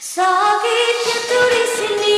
Sakitnya tulis ini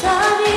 sorry.